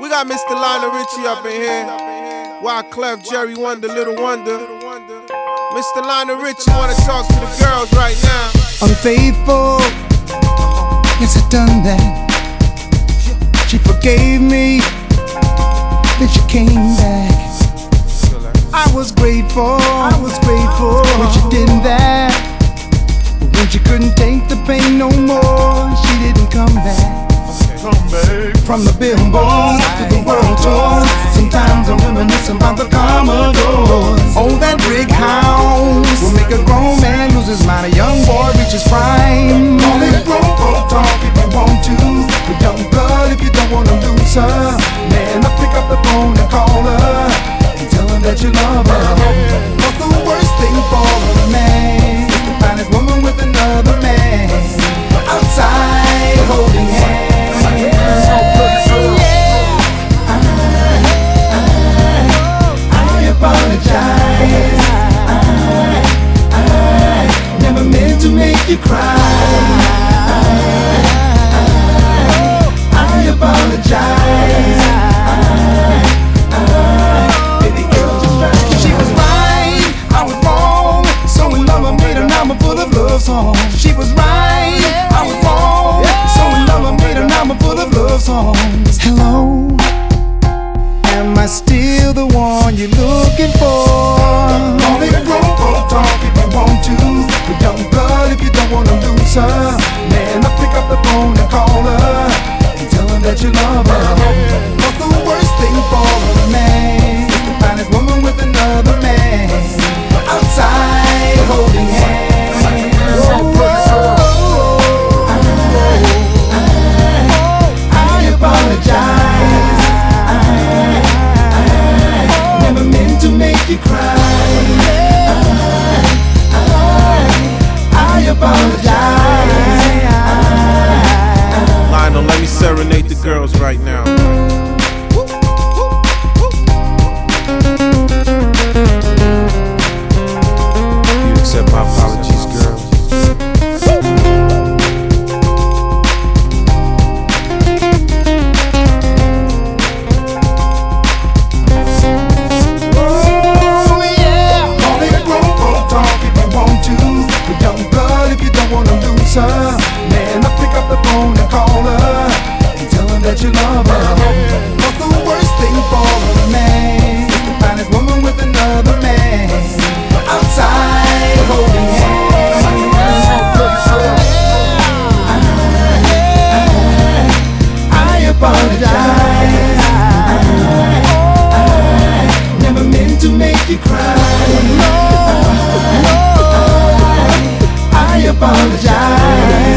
We got Mr. Lionel Richie up in here. Wyclef, Jerry Wonder, Little Wonder. Mr. Lionel Richie wanna talk to the girls right now. Unfaithful, yes I done that. She forgave me, then she came back. I was grateful, I was grateful when she did that. But when she couldn't take the pain no more, From the billboard to the world tour, sometimes I'm reminiscing about the Commodores. Oh, that brick house will make a grown man lose his mind. A young boy reaches prime. Call it folk talk if you want to, but young blood if you don't wanna lose her. Man, I pick up the phone and call her and tell her that you love her. What's the worst thing for a man? To find his woman with another man outside holding hands. I to make you cry. I apologize. Baby girl, try. She was right, I was wrong. So in love, I made an album full of love songs. She was right, I was wrong. So in love, I made an album full of love songs. Hello. Am I still the one you're looking for? That you love her. What's the worst thing for a man? Find his woman with another man outside holding hands. Oh, oh, oh. I apologize. I Never meant to make you cry. I apologize. Let me serenade the girls right now. To make you cry. I apologize.